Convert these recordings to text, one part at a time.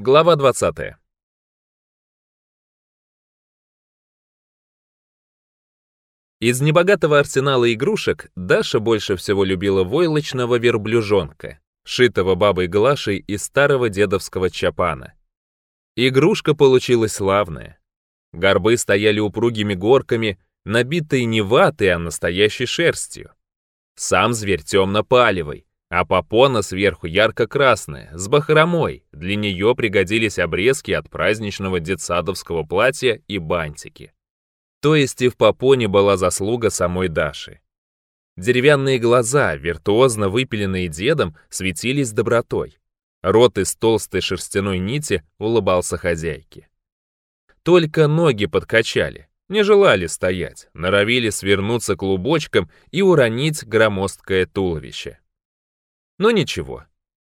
Глава 20. Из небогатого арсенала игрушек Даша больше всего любила войлочного верблюжонка, шитого бабой Глашей из старого дедовского чапана. Игрушка получилась славная. Горбы стояли упругими горками, набитые не ватой, а настоящей шерстью. Сам зверь темно-палевый, а попона сверху ярко-красная, с бахромой. Для нее пригодились обрезки от праздничного детсадовского платья и бантики. То есть и в попоне была заслуга самой Даши. Деревянные глаза, виртуозно выпиленные дедом, светились добротой. Рот из толстой шерстяной нити улыбался хозяйке. Только ноги подкачали, не желали стоять, норовили свернуться клубочком и уронить громоздкое туловище. Но ничего.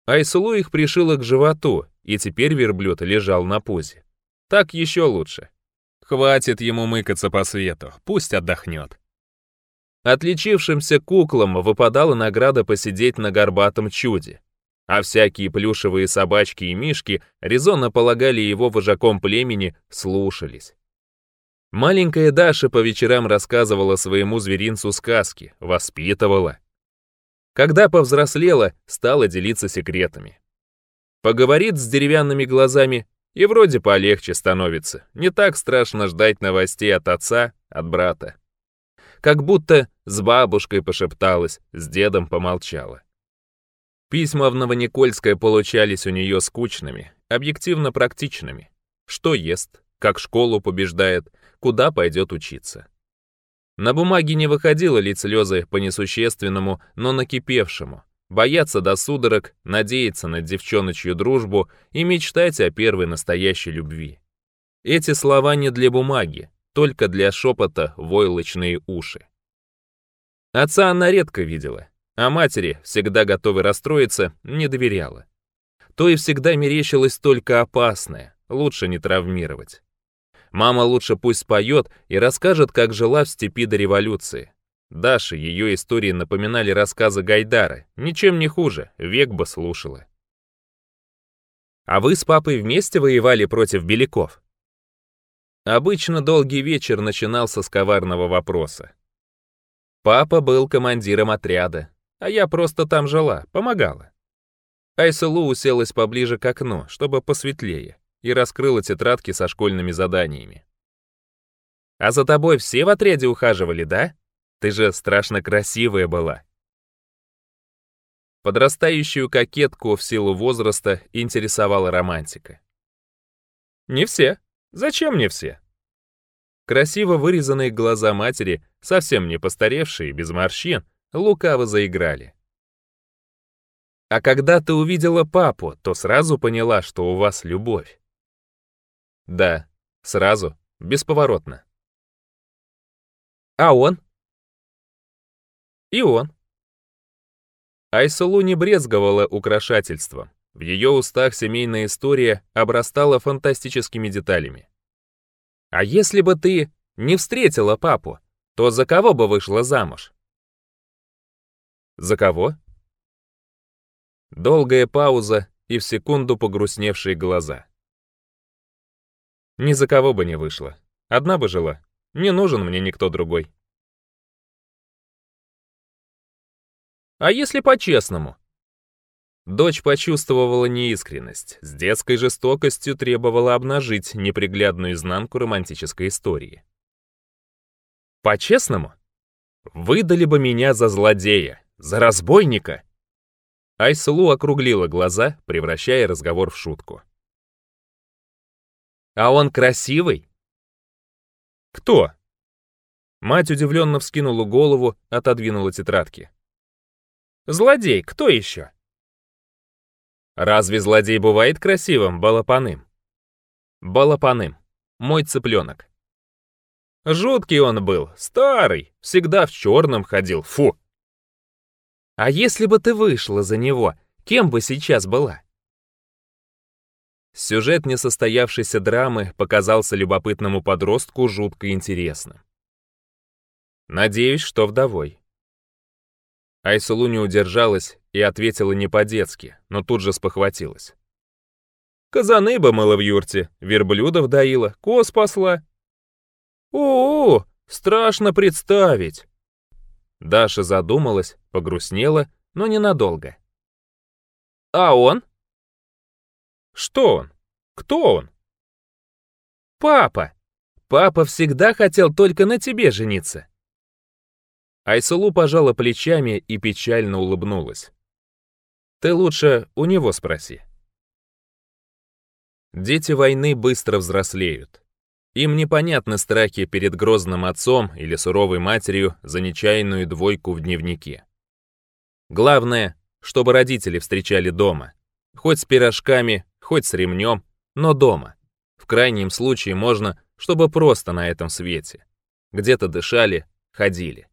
Айсулу их пришила к животу, и теперь верблюд лежал на позе. Так еще лучше. Хватит ему мыкаться по свету, пусть отдохнет. Отличившимся куклам выпадала награда посидеть на горбатом чуде, а всякие плюшевые собачки и мишки резонно полагали его вожаком племени, слушались. Маленькая Даша по вечерам рассказывала своему зверинцу сказки, воспитывала, когда повзрослела, стала делиться секретами. Поговорит с деревянными глазами, и вроде полегче становится. Не так страшно ждать новостей от отца, от брата. Как будто с бабушкой пошепталась, с дедом помолчала. Письма в Новоникольское получались у нее скучными, объективно практичными. Что ест, как школу побеждает, куда пойдет учиться. На бумаге не выходило ли слезы по несущественному, но накипевшему. Бояться до судорог, надеяться на девчоночью дружбу и мечтать о первой настоящей любви. Эти слова не для бумаги, только для шепота войлочные уши. Отца она редко видела, а матери, всегда готовой расстроиться, не доверяла. То и всегда мерещилось только опасное, лучше не травмировать. Мама лучше пусть споет и расскажет, как жила в степи до революции. Даше ее истории напоминали рассказы Гайдара. Ничем не хуже, век бы слушала. А вы с папой вместе воевали против беляков? Обычно долгий вечер начинался с коварного вопроса. Папа был командиром отряда, а я просто там жила, помогала. Айсалу уселась поближе к окну, чтобы посветлее и раскрыла тетрадки со школьными заданиями. «А за тобой все в отряде ухаживали, да? Ты же страшно красивая была!» Подрастающую кокетку в силу возраста интересовала романтика. «Не все. Зачем мне все?» Красиво вырезанные глаза матери, совсем не постаревшие, без морщин, лукаво заиграли. А когда ты увидела папу, то сразу поняла, что у вас любовь. Да, сразу, бесповоротно. А он? И он. Айсулу не брезговала украшательством. В ее устах семейная история обрастала фантастическими деталями. «А если бы ты не встретила папу, то за кого бы вышла замуж?» «За кого?» Долгая пауза и в секунду погрустневшие глаза. Ни за кого бы не вышла. Одна бы жила. Не нужен мне никто другой. А если по-честному? Дочь почувствовала неискренность, с детской жестокостью требовала обнажить неприглядную изнанку романтической истории. По-честному? Выдали бы меня за злодея, за разбойника. Айслу округлила глаза, превращая разговор в шутку. А он красивый. Кто? Мать удивленно вскинула голову, отодвинула тетрадки. Злодей, кто еще? Разве злодей бывает красивым, балапаным? Балапаным. Мой цыпленок. Жуткий он был, старый, всегда в черном ходил, фу. А если бы ты вышла за него, кем бы сейчас была? Сюжет несостоявшейся драмы показался любопытному подростку жутко интересным. «Надеюсь, что вдовой». Айсулу не удержалась и ответила не по-детски, но тут же спохватилась. «Казаны бы мыла в юрте, верблюдов доила, коз спасла». «О-о, страшно представить!» Даша задумалась, погрустнела, но ненадолго. «А он?» Что он? Кто он? Папа! Папа всегда хотел только на тебе жениться. Айсулу пожала плечами и печально улыбнулась. Ты лучше у него спроси. Дети войны быстро взрослеют. Им непонятны страхи перед грозным отцом или суровой матерью за нечаянную двойку в дневнике. Главное, чтобы родители встречали дома, хоть с пирожками, хоть с ремнем, но дома. В крайнем случае можно, чтобы просто на этом свете. Где-то дышали, ходили.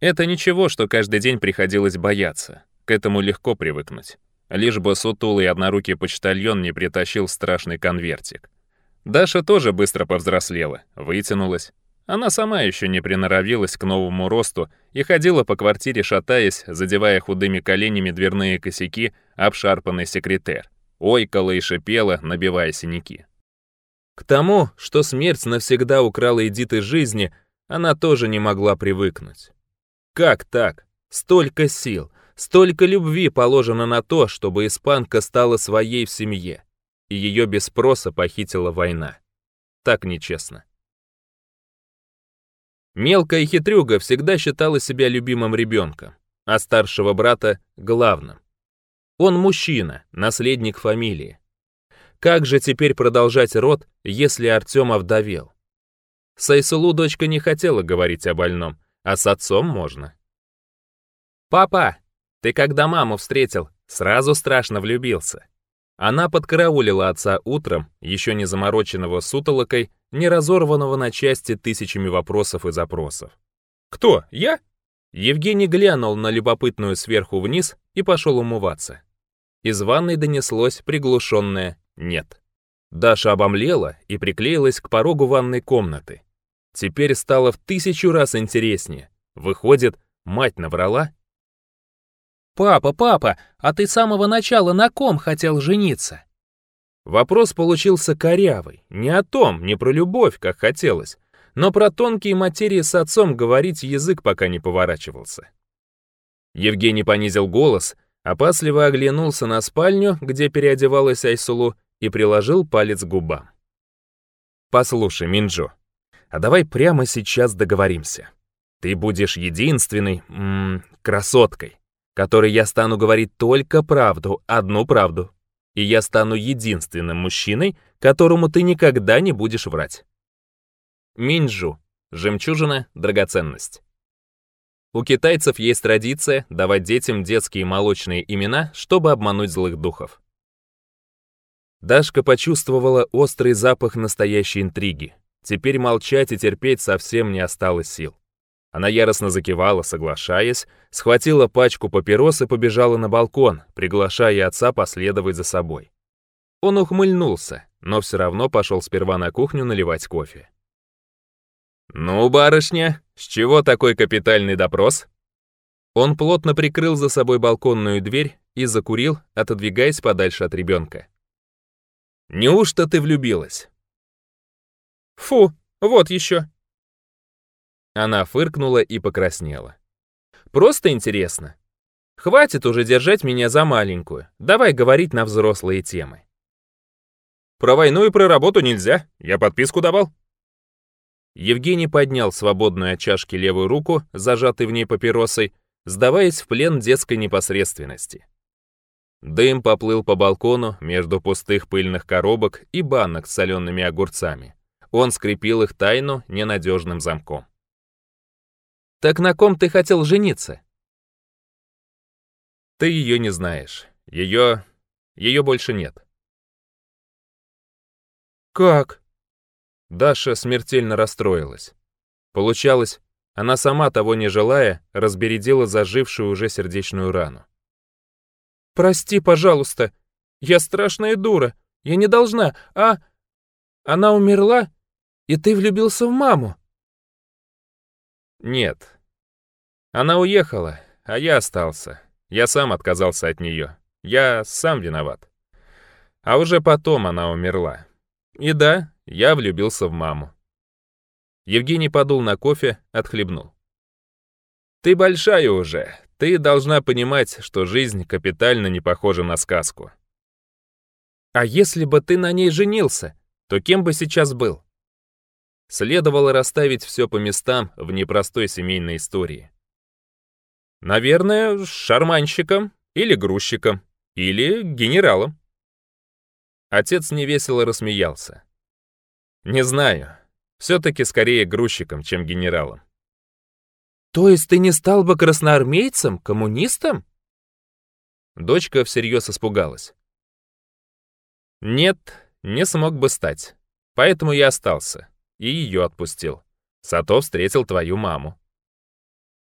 Это ничего, что каждый день приходилось бояться. К этому легко привыкнуть. Лишь бы сутулый однорукий почтальон не притащил страшный конвертик. Даша тоже быстро повзрослела, вытянулась. Она сама еще не приноровилась к новому росту и ходила по квартире, шатаясь, задевая худыми коленями дверные косяки, обшарпанный секретер ойкала и шипела, набивая синяки. К тому, что смерть навсегда украла Эдиты жизни, она тоже не могла привыкнуть. Как так? Столько сил, столько любви положено на то, чтобы испанка стала своей в семье, и ее без спроса похитила война. Так нечестно. Мелкая хитрюга всегда считала себя любимым ребенком, а старшего брата — главным. Он мужчина, наследник фамилии. Как же теперь продолжать род, если Артем овдовел? Сайсулу дочка не хотела говорить о больном, а с отцом можно. «Папа, ты когда маму встретил, сразу страшно влюбился». Она подкараулила отца утром, еще не замороченного сутолокой, не разорванного на части тысячами вопросов и запросов. «Кто, я?» Евгений глянул на любопытную сверху вниз и пошел умываться. Из ванной донеслось приглушенное «нет». Даша обомлела и приклеилась к порогу ванной комнаты. Теперь стало в тысячу раз интереснее. Выходит, мать наврала? «Папа, папа, а ты с самого начала на ком хотел жениться?» Вопрос получился корявый, не о том, не про любовь, как хотелось, но про тонкие материи с отцом говорить язык пока не поворачивался. Евгений понизил голос а опасливо оглянулся на спальню, где переодевалась Айсулу, и приложил палец к губам. «Послушай, Минджу, а давай прямо сейчас договоримся. Ты будешь единственной м -м, красоткой, которой я стану говорить только правду, одну правду. И я стану единственным мужчиной, которому ты никогда не будешь врать». Минджу. Жемчужина, драгоценность. У китайцев есть традиция давать детям детские молочные имена, чтобы обмануть злых духов. Дашка почувствовала острый запах настоящей интриги. Теперь молчать и терпеть совсем не осталось сил. Она яростно закивала, соглашаясь, схватила пачку папирос и побежала на балкон, приглашая отца последовать за собой. Он ухмыльнулся, но все равно пошел сперва на кухню наливать кофе. «Ну, барышня, с чего такой капитальный допрос?» Он плотно прикрыл за собой балконную дверь и закурил, отодвигаясь подальше от ребенка. «Неужто ты влюбилась?» «Фу, вот еще!» Она фыркнула и покраснела. «Просто интересно. Хватит уже держать меня за маленькую. Давай говорить на взрослые темы». «Про войну и про работу нельзя. Я подписку давал», Евгений поднял свободную от чашки левую руку, зажатый в ней папиросой, сдаваясь в плен детской непосредственности. Дым поплыл по балкону между пустых пыльных коробок и банок с солеными огурцами. Он скрепил их тайну ненадежным замком. «Так на ком ты хотел жениться?» «Ты ее не знаешь. Ее... ее больше нет». «Как?» Даша смертельно расстроилась. Получалось, она сама того не желая, разбередила зажившую уже сердечную рану. «Прости, пожалуйста, я страшная дура, я не должна, а... Она умерла, и ты влюбился в маму?» «Нет. Она уехала, а я остался. Я сам отказался от нее. Я сам виноват. А уже потом она умерла. И да, я влюбился в маму. Евгений подул на кофе, отхлебнул. Ты большая уже. Ты должна понимать, что жизнь капитально не похожа на сказку. А если бы ты на ней женился, то кем бы сейчас был? Следовало расставить все по местам в непростой семейной истории. Наверное, шарманщиком или грузчиком, или генералом. Отец невесело рассмеялся. Не знаю. Все-таки скорее грузчиком, чем генералом. То есть ты не стал бы красноармейцем, коммунистом? Дочка всерьез испугалась. Нет, не смог бы стать. Поэтому я остался и ее отпустил. Сато встретил твою маму.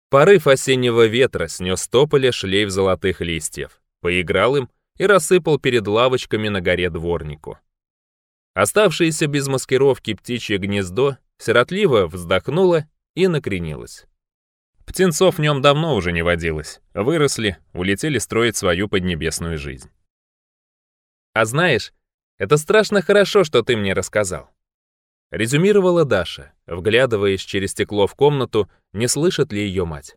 Порыв осеннего ветра снес с тополя шлейф золотых листьев, поиграл им и рассыпал перед лавочками на горе дворнику. Оставшееся без маскировки птичье гнездо сиротливо вздохнуло и накренилось. Птенцов в нем давно уже не водилось. Выросли, улетели строить свою поднебесную жизнь. «А знаешь, это страшно хорошо, что ты мне рассказал». Резюмировала Даша, вглядываясь через стекло в комнату, не слышит ли ее мать.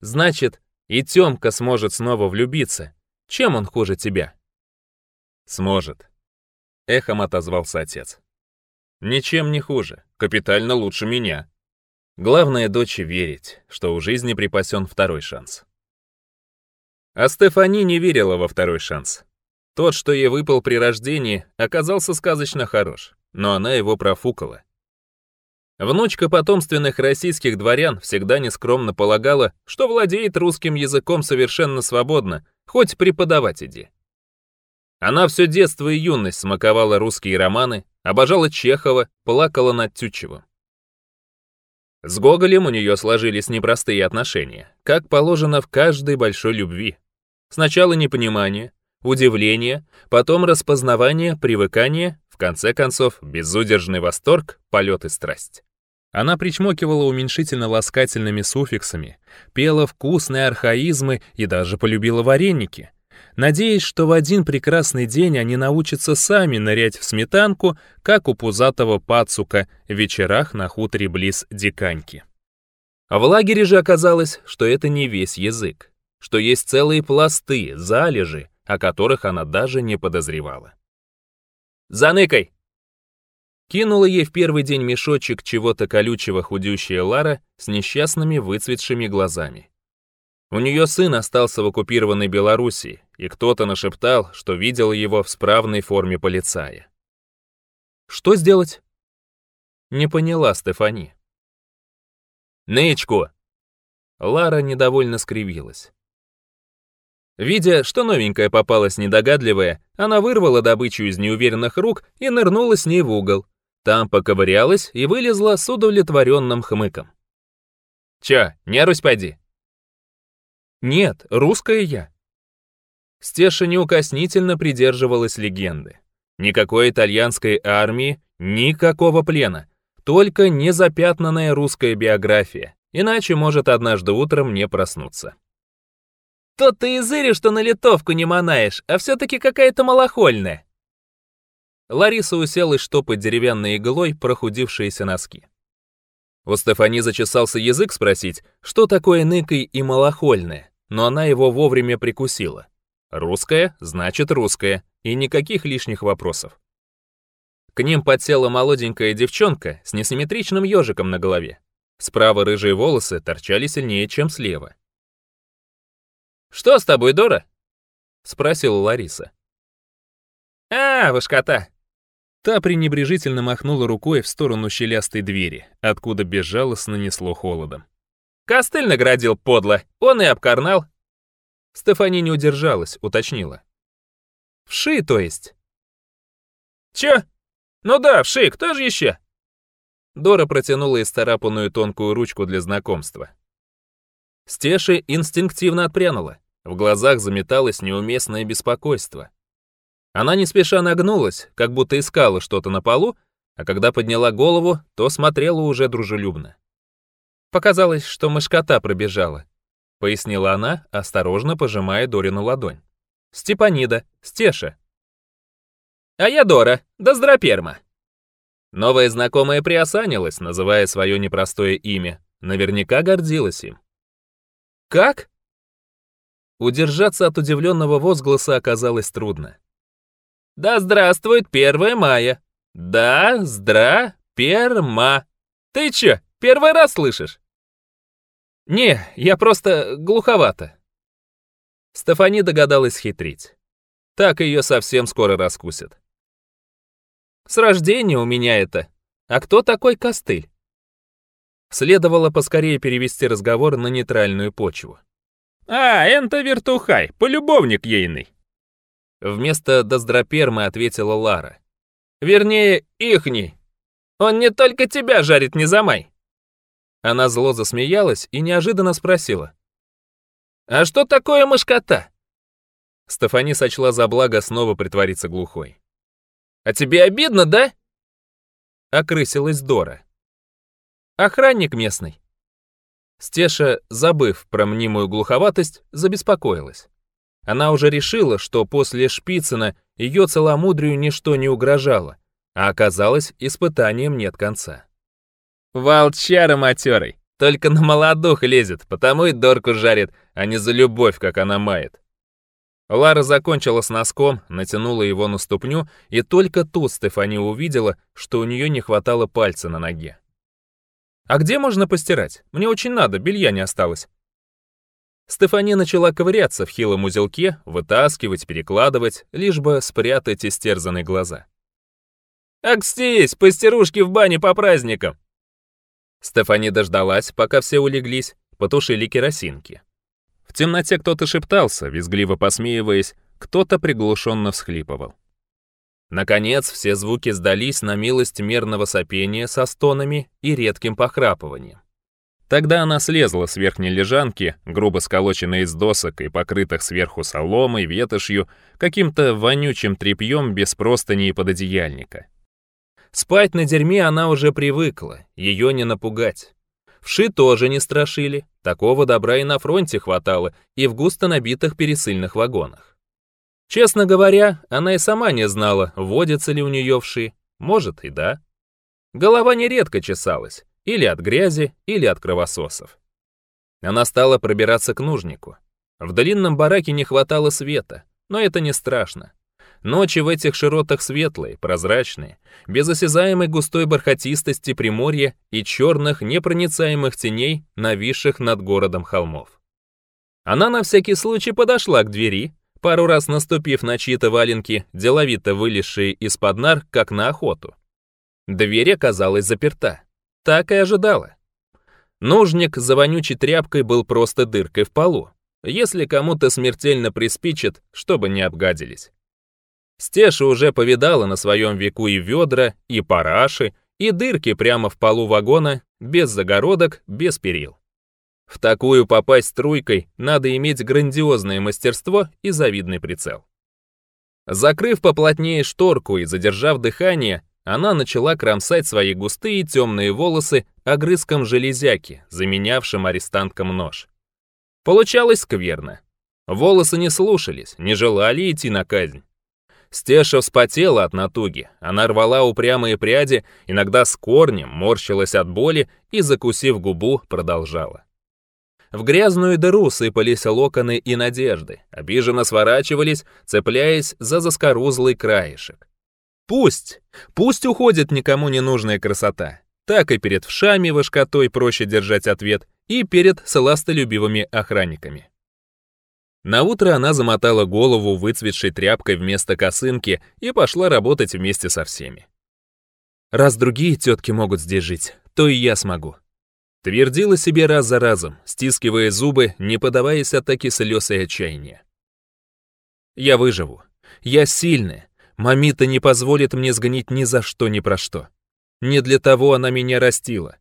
«Значит, и Тёмка сможет снова влюбиться. Чем он хуже тебя?» «Сможет. — эхом отозвался отец. «Ничем не хуже. Капитально лучше меня. Главное дочь верить, что у жизни припасен второй шанс». А Стефани не верила во второй шанс. Тот, что ей выпал при рождении, оказался сказочно хорош, но она его профукала. Внучка потомственных российских дворян всегда нескромно полагала, что владеет русским языком совершенно свободно, хоть преподавать иди. Она все детство и юность смаковала русские романы, обожала Чехова, плакала над Тютчевым. С Гоголем у нее сложились непростые отношения, как положено в каждой большой любви. Сначала непонимание, удивление, потом распознавание, привыкание, в конце концов безудержный восторг, полет и страсть. Она причмокивала уменьшительно-ласкательными суффиксами, пела вкусные архаизмы и даже полюбила вареники — Надеюсь, что в один прекрасный день они научатся сами нырять в сметанку, как у пузатого пацука в вечерах на хуторе близ Диканьки. А в лагере же оказалось, что это не весь язык, что есть целые пласты, залежи, о которых она даже не подозревала. «Заныкай!» Кинула ей в первый день мешочек чего-то колючего худющая Лара с несчастными выцветшими глазами. У нее сын остался в оккупированной Белоруссии, и кто-то нашептал, что видел его в справной форме полицая. «Что сделать?» Не поняла Стефани. «Нычку!» Лара недовольно скривилась. Видя, что новенькая попалась недогадливая, она вырвала добычу из неуверенных рук и нырнула с ней в угол. Там поковырялась и вылезла с удовлетворенным хмыком. «Чё, не русь поди!» Нет, русская я. Стеша неукоснительно придерживалась легенды. Никакой итальянской армии, никакого плена, только незапятнанная русская биография, иначе может однажды утром не проснуться. Тот ты -то и зыри, что на литовку не манаешь, а все-таки какая-то малохольная. Лариса уселась штопать деревянной иглой прохудившиеся носки. У Стефани зачесался язык спросить, что такое ныкой и малохольное, но она его вовремя прикусила. Русская значит русская, и никаких лишних вопросов. К ним подсела молоденькая девчонка с несимметричным ежиком на голове. Справа рыжие волосы торчали сильнее, чем слева. «Что с тобой, Дора?» — спросила Лариса. «А, вышкота, Та пренебрежительно махнула рукой в сторону щелястой двери, откуда безжалостно несло холодом. «Костыль наградил подло, он и обкарнал». Стефани не удержалась, уточнила. «Вши, то есть?» «Чё? Ну да, вши, кто же еще?» Дора протянула исцарапанную тонкую ручку для знакомства. Стеши инстинктивно отпрянула. В глазах заметалось неуместное беспокойство. Она не спеша нагнулась, как будто искала что-то на полу, а когда подняла голову, то смотрела уже дружелюбно. «Показалось, что мышкота пробежала», — пояснила она, осторожно пожимая Дорину ладонь. «Степанида, Стеша». «А я Дора, да здраперма». Новая знакомая приосанилась, называя свое непростое имя. Наверняка гордилась им. «Как?» Удержаться от удивленного возгласа оказалось трудно. Да здравствует первое мая! Да, здра, перма! Ты чё, первый раз слышишь?» «Не, я просто глуховато». Стефани догадалась хитрить. Так её совсем скоро раскусят. «С рождения у меня это. А кто такой костыль?» Следовало поскорее перевести разговор на нейтральную почву. «А, энто вертухай, полюбовник ейный. Вместо доздропермы ответила Лара. «Вернее, ихни. Он не только тебя жарит, не замай!» Она зло засмеялась и неожиданно спросила. «А что такое мышкота?» Стефани сочла за благо снова притвориться глухой. «А тебе обидно, да?» Окрысилась Дора. «Охранник местный». Стеша, забыв про мнимую глуховатость, забеспокоилась. Она уже решила, что после Шпицына ее целомудрию ничто не угрожало, а оказалось, испытанием нет конца. «Волчара матерый, только на молодух лезет, потому и дорку жарит, а не за любовь, как она мает». Лара закончила с носком, натянула его на ступню, и только тут Стефани увидела, что у нее не хватало пальца на ноге. «А где можно постирать? Мне очень надо, белья не осталось», Стефания начала ковыряться в хилом узелке, вытаскивать, перекладывать, лишь бы спрятать истерзанные глаза. «Акстись, пастерушки в бане по праздникам!» Стефания дождалась, пока все улеглись, потушили керосинки. В темноте кто-то шептался, визгливо посмеиваясь, кто-то приглушенно всхлипывал. Наконец, все звуки сдались на милость мерного сопения со стонами и редким похрапыванием. Тогда она слезла с верхней лежанки, грубо сколоченной из досок и покрытых сверху соломой, ветошью, каким-то вонючим тряпьем без простыни и пододеяльника. Спать на дерьме она уже привыкла, ее не напугать. Вши тоже не страшили, такого добра и на фронте хватало, и в густо набитых пересыльных вагонах. Честно говоря, она и сама не знала, водятся ли у нее вши, может и да. Голова нередко чесалась, или от грязи, или от кровососов. Она стала пробираться к нужнику. В долинном бараке не хватало света, но это не страшно. Ночи в этих широтах светлые, прозрачные, без осязаемой густой бархатистости приморья и черных, непроницаемых теней, нависших над городом холмов. Она на всякий случай подошла к двери, пару раз наступив на чьи-то валенки, деловито вылезшие из-под нар, как на охоту. Дверь оказалась заперта. Так и ожидала. Ножник за вонючей тряпкой был просто дыркой в полу, если кому-то смертельно приспичит, чтобы не обгадились. Стеша уже повидала на своем веку и ведра, и параши, и дырки прямо в полу вагона, без загородок, без перил. В такую попасть струйкой надо иметь грандиозное мастерство и завидный прицел. Закрыв поплотнее шторку и задержав дыхание, она начала кромсать свои густые темные волосы огрызком железяки, заменявшим арестанткам нож. Получалось скверно. Волосы не слушались, не желали идти на казнь. Стеша вспотела от натуги, она рвала упрямые пряди, иногда с корнем морщилась от боли и, закусив губу, продолжала. В грязную дыру сыпались локоны и надежды, обиженно сворачивались, цепляясь за заскорузлый краешек. Пусть! Пусть уходит никому не нужная красота. Так и перед вшами вышкотой проще держать ответ и перед сластолюбивыми охранниками. Наутро она замотала голову выцветшей тряпкой вместо косынки и пошла работать вместе со всеми. «Раз другие тетки могут здесь жить, то и я смогу», Твердила себе раз за разом, стискивая зубы, не подаваясь атаке слез и отчаяния. «Я выживу. Я сильная. Мамита не позволит мне сгнить ни за что, ни про что. Не для того она меня растила.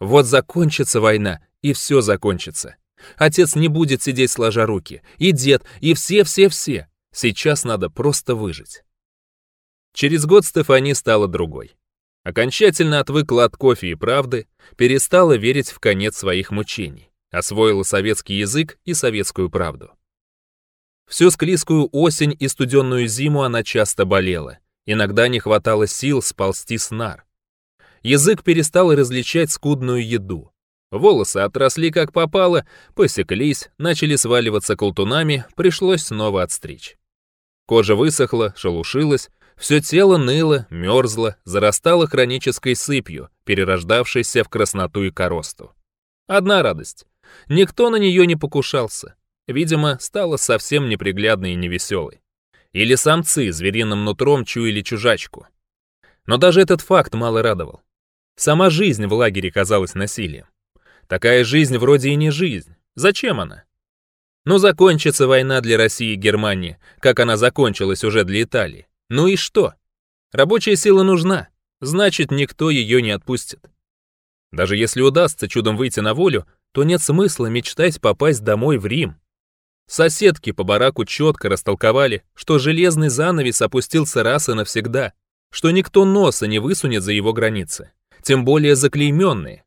Вот закончится война, и все закончится. Отец не будет сидеть сложа руки, и дед, и все-все-все. Сейчас надо просто выжить. Через год Стефани стала другой. Окончательно отвыкла от кофе и правды, перестала верить в конец своих мучений, освоила советский язык и советскую правду. Всю склизкую осень и студенную зиму она часто болела. Иногда не хватало сил сползти с нар. Язык перестал различать скудную еду. Волосы отросли как попало, посеклись, начали сваливаться колтунами, пришлось снова отстричь. Кожа высохла, шелушилась, все тело ныло, мерзло, зарастало хронической сыпью, перерождавшейся в красноту и коросту. Одна радость. Никто на нее не покушался. Видимо, стала совсем неприглядной и невеселой. Или самцы звериным нутром чуяли чужачку. Но даже этот факт мало радовал. Сама жизнь в лагере казалась насилием. Такая жизнь вроде и не жизнь. Зачем она? Ну, закончится война для России и Германии, как она закончилась уже для Италии. Ну и что? Рабочая сила нужна, значит, никто ее не отпустит. Даже если удастся чудом выйти на волю, то нет смысла мечтать попасть домой в Рим. Соседки по бараку четко растолковали, что железный занавес опустился раз и навсегда, что никто носа не высунет за его границы, тем более заклейменные.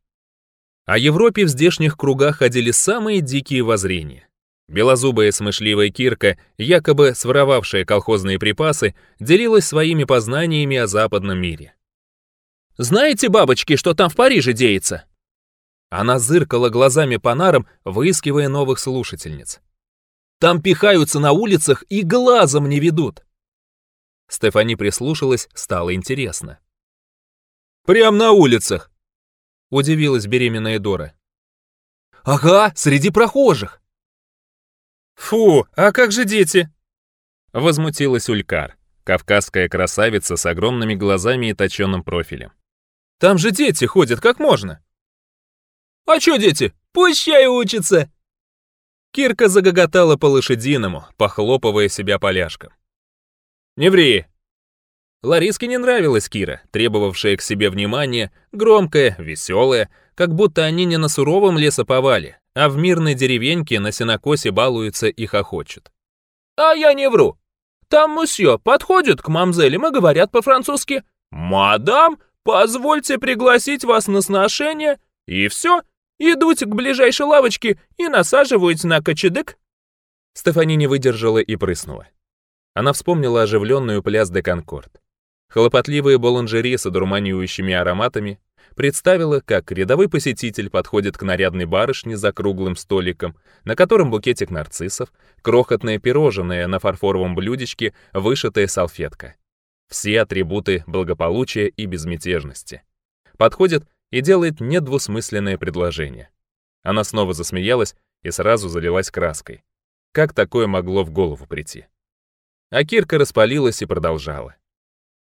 О Европе в здешних кругах ходили самые дикие воззрения. Белозубая смышливая Кирка, якобы своровавшая колхозные припасы, делилась своими познаниями о западном мире. «Знаете, бабочки, что там в Париже деется?» Она зыркала глазами по нарам, выискивая новых слушательниц. Там пихаются на улицах и глазом не ведут. Стефани прислушалась, стало интересно. «Прям на улицах!» — удивилась беременная Дора. «Ага, среди прохожих!» «Фу, а как же дети?» — возмутилась Улькар, кавказская красавица с огромными глазами и точенным профилем. «Там же дети ходят, как можно!» «А чё дети? Пусть чай учатся!» Кирка загоготала по-лошадиному, похлопывая себя поляшком. «Не ври!» Лариске не нравилась Кира, требовавшая к себе внимания, громкая, веселая, как будто они не на суровом лесоповале, а в мирной деревеньке на сенокосе балуются и хохочут. «А я не вру! Там мусье подходит к мамзелям и говорят по-французски «Мадам, позвольте пригласить вас на сношение» и все, Идуйте к ближайшей лавочке и насаживайте на кочедык». Стефани не выдержала и прыснула. Она вспомнила оживленную пляс де Конкорд. Хлопотливые болонжери с одурманивающими ароматами представила, как рядовой посетитель подходит к нарядной барышне за круглым столиком, на котором букетик нарциссов, крохотное пирожное на фарфоровом блюдечке, вышитая салфетка. Все атрибуты благополучия и безмятежности. Подходит и делает недвусмысленное предложение. Она снова засмеялась и сразу залилась краской. Как такое могло в голову прийти? А Кирка распалилась и продолжала.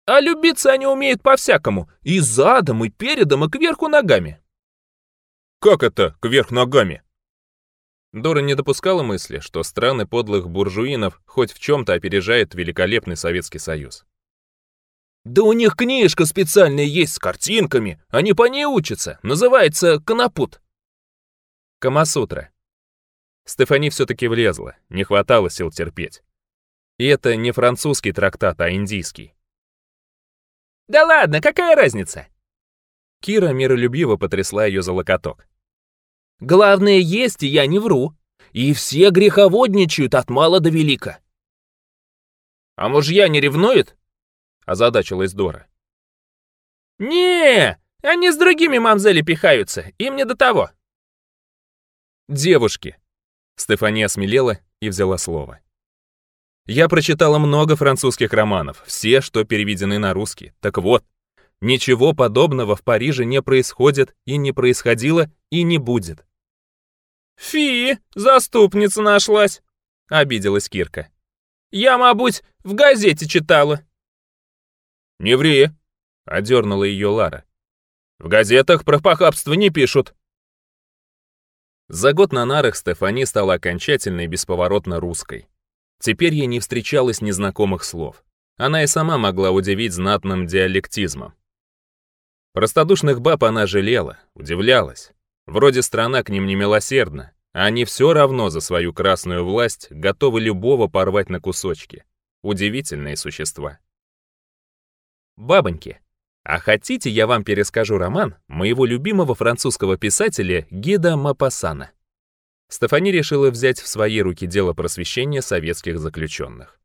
А любиться они умеют по-всякому. И задом, и передом, и кверху ногами. Как это кверх ногами? Дора не допускала мысли, что страны подлых буржуинов хоть в чем-то опережает великолепный Советский Союз. Да у них книжка специальная есть с картинками. Они по ней учатся. Называется «Конопут». Камасутра. Стефани все-таки влезла. Не хватало сил терпеть. И это не французский трактат, а индийский. «Да ладно, какая разница?» Кира миролюбиво потрясла ее за локоток. «Главное есть, и я не вру. И все греховодничают от мала до велика». «А мужья не ревнует?» озадачил Издора. не они с другими мамзели пихаются, им не до того. Девушки. Стефания смелела и взяла слово. Я прочитала много французских романов, все, что переведены на русский. Так вот, ничего подобного в Париже не происходит и не происходило и не будет. «Фи, заступница нашлась!» — обиделась Кирка. «Я, мабуть, в газете читала». «Не ври!» — одернула ее Лара. «В газетах про похабство не пишут!» За год на нарах Стефани стала окончательно и бесповоротно русской. Теперь ей не встречалось незнакомых слов. Она и сама могла удивить знатным диалектизмом. Простодушных баб она жалела, удивлялась. Вроде страна к ним не милосердна, а они все равно за свою красную власть готовы любого порвать на кусочки. Удивительные существа. Бабоньки. А хотите, я вам перескажу роман моего любимого французского писателя Геда Мапасана. Стефани решила взять в свои руки дело просвещения советских заключенных.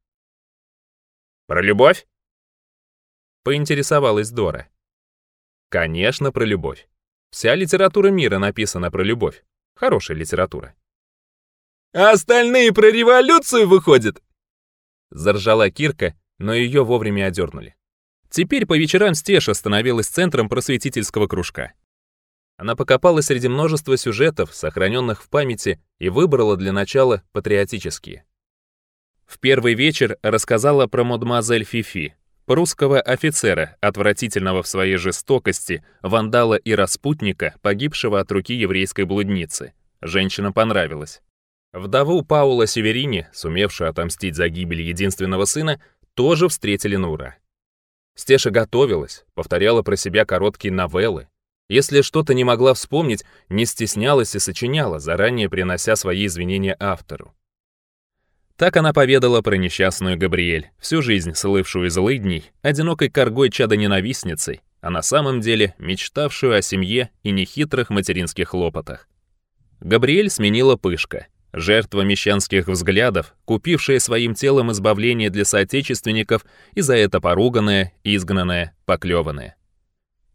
«Про любовь?» Поинтересовалась Дора. «Конечно, про любовь. Вся литература мира написана про любовь. Хорошая литература». «А остальные про революцию выходят?» Заржала Кирка, но ее вовремя одернули. Теперь по вечерам Стеша становилась центром просветительского кружка. Она покопала среди множества сюжетов, сохраненных в памяти, и выбрала для начала патриотические. В первый вечер рассказала про мадемуазель Фифи, прусского офицера, отвратительного в своей жестокости, вандала и распутника, погибшего от руки еврейской блудницы. Женщина понравилась. Вдову Паула Северини, сумевшую отомстить за гибель единственного сына, тоже встретили на ура. Стеша готовилась, повторяла про себя короткие новеллы. Если что-то не могла вспомнить, не стеснялась и сочиняла, заранее принося свои извинения автору. Так она поведала про несчастную Габриэль, всю жизнь слывшую лыдней, одинокой коргой чадо-ненавистницей, а на самом деле мечтавшую о семье и нехитрых материнских хлопотах. Габриэль сменила пышка, Жертва мещанских взглядов, купившая своим телом избавление для соотечественников и за это поруганная, изгнанная, поклеванная.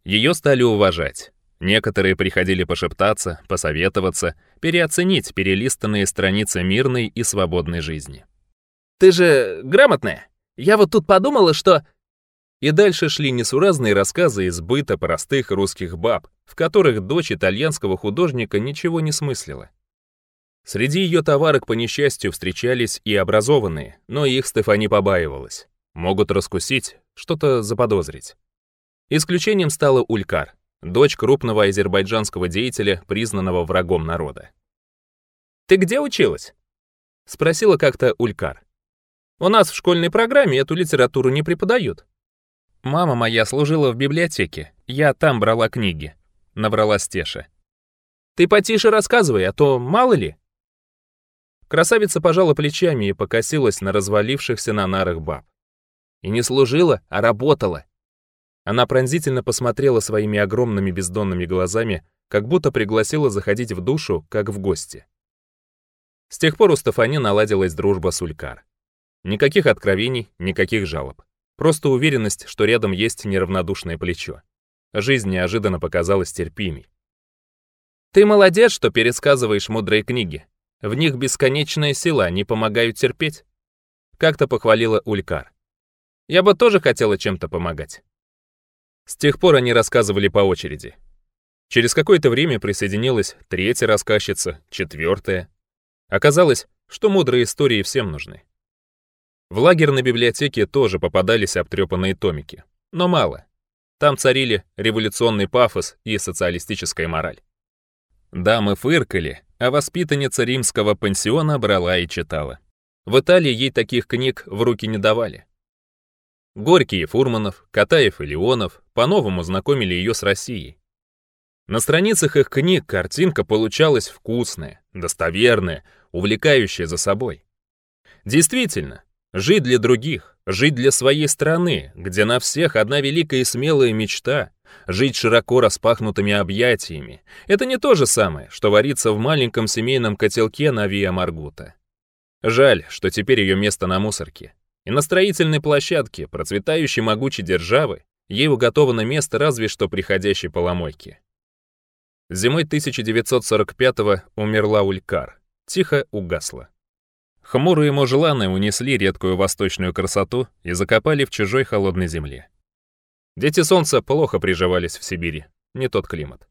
Ее стали уважать. Некоторые приходили пошептаться, посоветоваться, переоценить перелистанные страницы мирной и свободной жизни. «Ты же грамотная! Я вот тут подумала, что...» И дальше шли несуразные рассказы из быта простых русских баб, в которых дочь итальянского художника ничего не смыслила. Среди ее товарок, по несчастью, встречались и образованные, но их Стефани побаивалась. Могут раскусить, что-то заподозрить. Исключением стала Улькар, дочь крупного азербайджанского деятеля, признанного врагом народа. «Ты где училась?» — спросила как-то Улькар. «У нас в школьной программе эту литературу не преподают». «Мама моя служила в библиотеке, я там брала книги», — набрала Стеша. «Ты потише рассказывай, а то мало ли». Красавица пожала плечами и покосилась на развалившихся на нарах баб. И не служила, а работала. Она пронзительно посмотрела своими огромными бездонными глазами, как будто пригласила заходить в душу, как в гости. С тех пор у Стефани наладилась дружба с Улькар. Никаких откровений, никаких жалоб. Просто уверенность, что рядом есть неравнодушное плечо. Жизнь неожиданно показалась терпимей. «Ты молодец, что пересказываешь мудрые книги», в них бесконечная сила, они помогают терпеть. Как-то похвалила Улькар. Я бы тоже хотела чем-то помогать. С тех пор они рассказывали по очереди. Через какое-то время присоединилась третья рассказчица, четвертая. Оказалось, что мудрые истории всем нужны. В лагерь на библиотеке тоже попадались обтрепанные томики, но мало. Там царили революционный пафос и социалистическая мораль. Да, мы фыркали, а воспитанница римского пансиона брала и читала. В Италии ей таких книг в руки не давали. Горький и Фурманов, Катаев и Леонов по-новому знакомили ее с Россией. На страницах их книг картинка получалась вкусная, достоверная, увлекающая за собой. Действительно, Жить для других, жить для своей страны, где на всех одна великая и смелая мечта — жить широко распахнутыми объятиями. Это не то же самое, что варится в маленьком семейном котелке на Виа Маргута. Жаль, что теперь ее место на мусорке. И на строительной площадке, процветающей могучей державы, ей уготовано место разве что приходящей поломойки. Зимой 1945-го умерла Улькар. Тихо угасла. Хмурые мужеланы унесли редкую восточную красоту и закопали в чужой холодной земле. Дети солнца плохо приживались в Сибири, не тот климат.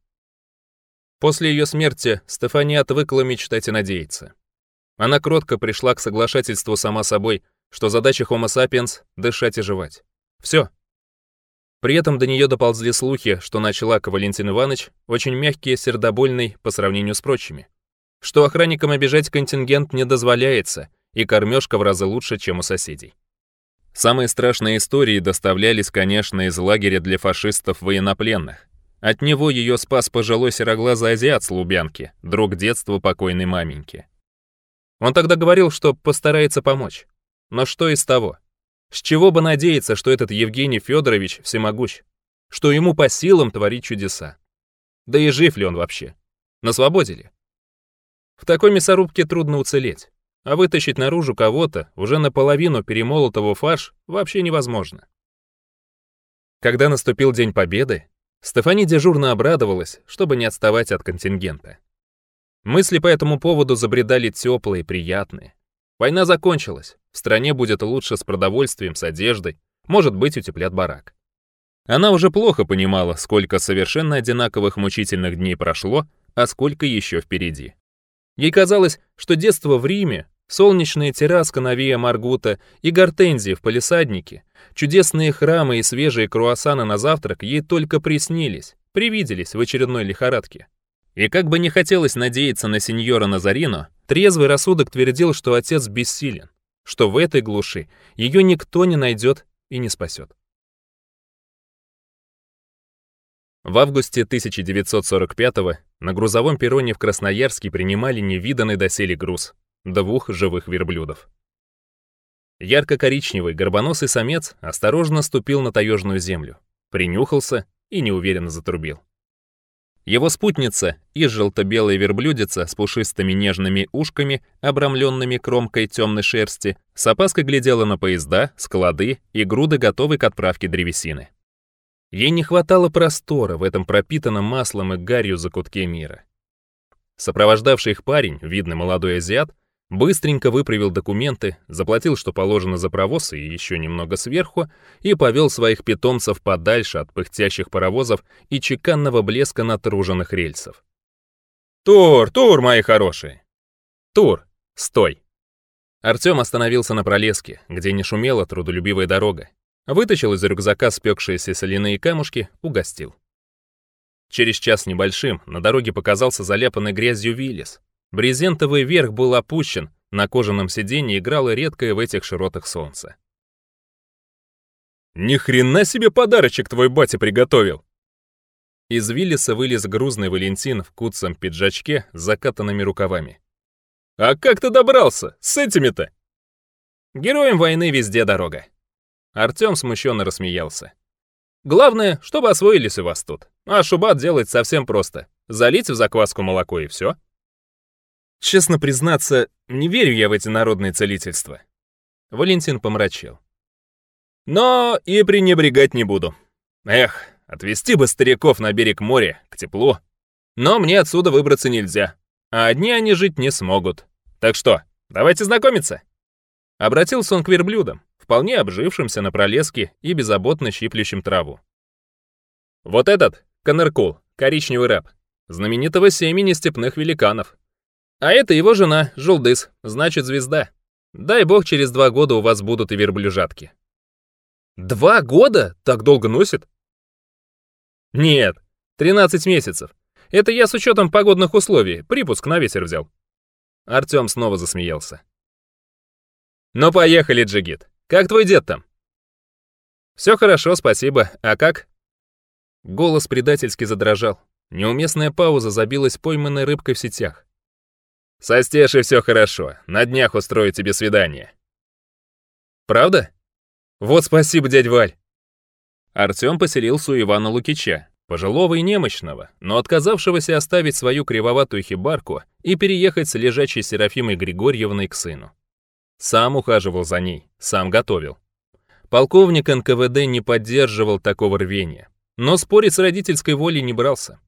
После ее смерти Стефания отвыкла мечтать и надеяться. Она кротко пришла к соглашательству сама собой, что задача Homo sapiens — дышать и жевать. Все. При этом до нее доползли слухи, что начала Валентин Иванович очень мягкий и сердобольный по сравнению с прочими что охранникам обижать контингент не дозволяется, и кормежка в разы лучше, чем у соседей. Самые страшные истории доставлялись, конечно, из лагеря для фашистов военнопленных. От него ее спас пожилой сероглазый азиат с Лубянки, друг детства покойной маменьки. Он тогда говорил, что постарается помочь. Но что из того? С чего бы надеяться, что этот Евгений Федорович всемогущ? Что ему по силам творить чудеса? Да и жив ли он вообще? На свободе ли? В такой мясорубке трудно уцелеть, а вытащить наружу кого-то, уже наполовину перемолотого фарш, вообще невозможно. Когда наступил День Победы, Стефани дежурно обрадовалась, чтобы не отставать от контингента. Мысли по этому поводу забредали теплые, приятные. Война закончилась, в стране будет лучше с продовольствием, с одеждой, может быть, утеплят барак. Она уже плохо понимала, сколько совершенно одинаковых мучительных дней прошло, а сколько еще впереди. Ей казалось, что детство в Риме, солнечная терраска на Вия Маргута и гортензии в палисаднике, чудесные храмы и свежие круассаны на завтрак ей только приснились, привиделись в очередной лихорадке. И как бы не хотелось надеяться на сеньора Назарино, трезвый рассудок твердил, что отец бессилен, что в этой глуши ее никто не найдет и не спасет. В августе 1945-го на грузовом перроне в Красноярске принимали невиданный доселе груз – двух живых верблюдов. Ярко-коричневый горбоносый самец осторожно ступил на таежную землю, принюхался и неуверенно затрубил. Его спутница и желто-белая верблюдица с пушистыми нежными ушками, обрамленными кромкой темной шерсти, с опаской глядела на поезда, склады и груды готовой к отправке древесины. Ей не хватало простора в этом пропитанном маслом и гарью закутке мира. Сопровождавший их парень, видный молодой азиат, быстренько выправил документы, заплатил, что положено за провоз и еще немного сверху, и повел своих питомцев подальше от пыхтящих паровозов и чеканного блеска натруженных рельсов. «Тур, Тур, мои хорошие!» «Тур, стой!» Артем остановился на пролеске, где не шумела трудолюбивая дорога, вытащил из рюкзака спекшиеся соляные камушки, угостил. Через час небольшим на дороге показался заляпанный грязью Виллис. Брезентовый верх был опущен, на кожаном сиденье играло редкое в этих широтах солнце. «Ни хрена себе подарочек твой батя приготовил!» Из Виллиса вылез грузный Валентин в куцом пиджачке с закатанными рукавами. «А как ты добрался? С этими-то?» «Героям войны везде дорога», Артём смущенно рассмеялся. «Главное, чтобы освоились у вас тут. А шуба делать совсем просто. Залить в закваску молоко и все». «Честно признаться, не верю я в эти народные целительства». Валентин помрачел. «Но и пренебрегать не буду. Эх, отвезти бы стариков на берег моря, к теплу. Но мне отсюда выбраться нельзя, а одни они жить не смогут. Так что, давайте знакомиться». Обратился он к верблюдам вполне обжившимся на пролеске и беззаботно щиплющим траву. Вот этот — коноркул, коричневый рэп, знаменитого семени степных великанов. А это его жена, Жулдыс, значит звезда. Дай бог, через два года у вас будут и верблюжатки. Два года? Так долго носит? Нет, 13 месяцев. Это я с учетом погодных условий, припуск на ветер взял. Артем снова засмеялся. Ну поехали, Джигит. Как твой дед там?» «Все хорошо, спасибо. А как?» Голос предательски задрожал. Неуместная пауза забилась пойманной рыбкой в сетях. «Со Стешей все хорошо. На днях устрою тебе свидание». «Правда?» «Вот спасибо, дядь Валь!» Артем поселился у Ивана Лукича, пожилого и немощного, но отказавшегося оставить свою кривоватую хибарку и переехать с лежачей Серафимой Григорьевной к сыну. Сам ухаживал за ней, сам готовил. Полковник НКВД не поддерживал такого рвения, но спорить с родительской волей не брался.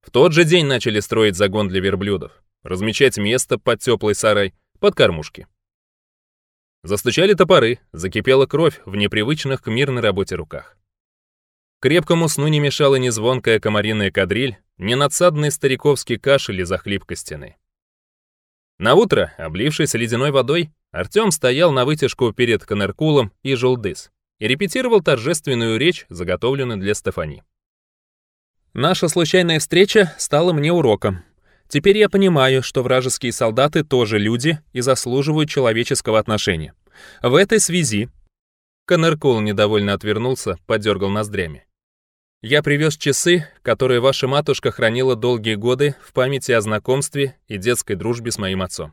В тот же день начали строить загон для верблюдов, размечать место под теплый сарай, под кормушки. Застучали топоры, закипела кровь в непривычных к мирной работе руках. Крепкому сну не мешала ни звонкая комариная кадриль, ни надсадный стариковский кашель из-за хлипкой стены. Наутро, облившийся ледяной водой, Артём стоял на вытяжку перед Конеркулом и Желдыс и репетировал торжественную речь, заготовленную для Стефани. «Наша случайная встреча стала мне уроком. Теперь я понимаю, что вражеские солдаты тоже люди и заслуживают человеческого отношения. В этой связи...» Конеркул недовольно отвернулся, подергал ноздрями. Я привез часы, которые ваша матушка хранила долгие годы в памяти о знакомстве и детской дружбе с моим отцом.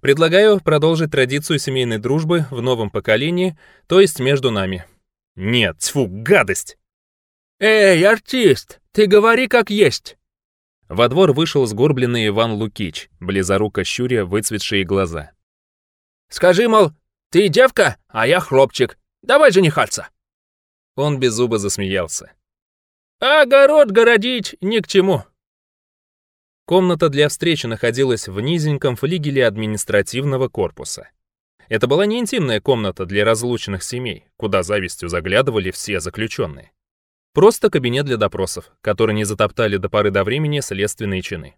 Предлагаю продолжить традицию семейной дружбы в новом поколении, то есть между нами. Нет, тьфу, гадость! Эй, артист, ты говори как есть! Во двор вышел сгорбленный Иван Лукич, близоруко щуря выцветшие глаза. Скажи, мол, ты девка, а я хлопчик, давай женихаться. Он без зуба засмеялся. «Огород городить ни к чему!» Комната для встречи находилась в низеньком флигеле административного корпуса. Это была не интимная комната для разлученных семей, куда завистью заглядывали все заключенные. Просто кабинет для допросов, который не затоптали до поры до времени следственные чины.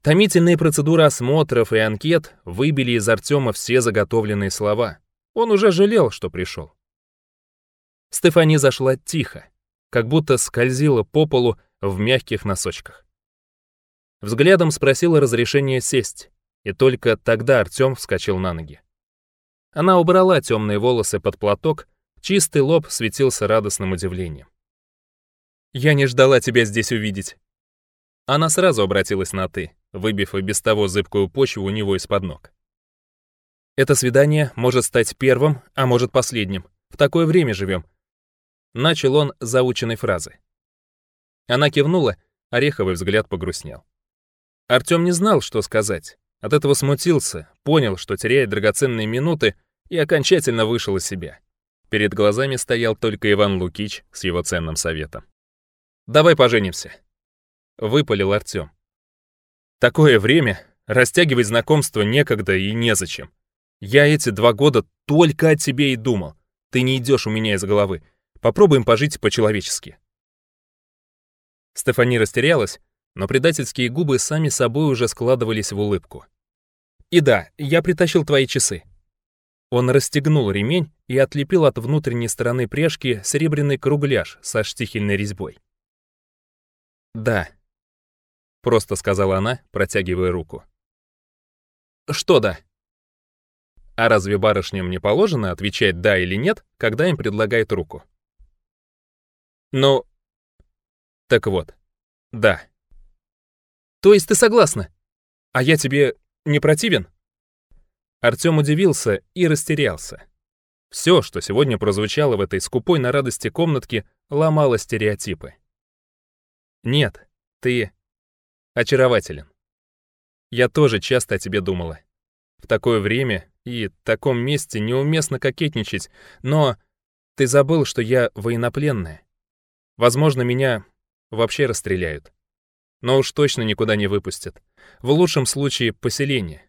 Томительные процедуры осмотров и анкет выбили из Артема все заготовленные слова. Он уже жалел, что пришел. Стефани зашла тихо, как будто скользила по полу в мягких носочках. Взглядом спросила разрешение сесть, и только тогда Артём вскочил на ноги. Она убрала темные волосы под платок, чистый лоб светился радостным удивлением. «Я не ждала тебя здесь увидеть». Она сразу обратилась на «ты», выбив и без того зыбкую почву у него из-под ног. «Это свидание может стать первым, а может последним. В такое время живем, начал он заученной фразы. Она кивнула, а Ореховый взгляд погрустнел. Артём не знал, что сказать. От этого смутился, понял, что теряет драгоценные минуты и окончательно вышел из себя. Перед глазами стоял только Иван Лукич с его ценным советом. «Давай поженимся», — выпалил Артём. «Такое время, растягивать знакомство некогда и незачем. Я эти два года только о тебе и думал. Ты не идёшь у меня из головы. Попробуем пожить по-человечески». Стефани растерялась, но предательские губы сами собой уже складывались в улыбку. «И да, я притащил твои часы». Он расстегнул ремень и отлепил от внутренней стороны пряжки серебряный кругляш со штихельной резьбой. «Да», — просто сказала она, протягивая руку. «Что да?» А разве барышням не положено отвечать «да» или «нет», когда им предлагают руку? Ну, так вот, да. То есть ты согласна? А я тебе не противен? Артём удивился и растерялся. Все, что сегодня прозвучало в этой скупой на радости комнатке, ломало стереотипы. Нет, ты очарователен. Я тоже часто о тебе думала. В такое время и в таком месте неуместно кокетничать, но ты забыл, что я военнопленная. Возможно, меня вообще расстреляют. Но уж точно никуда не выпустят. В лучшем случае поселение.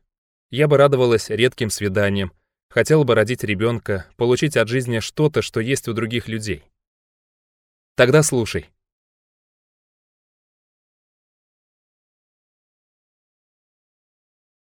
Я бы радовалась редким свиданиям, хотела бы родить ребенка, получить от жизни что-то, что есть у других людей. Тогда слушай.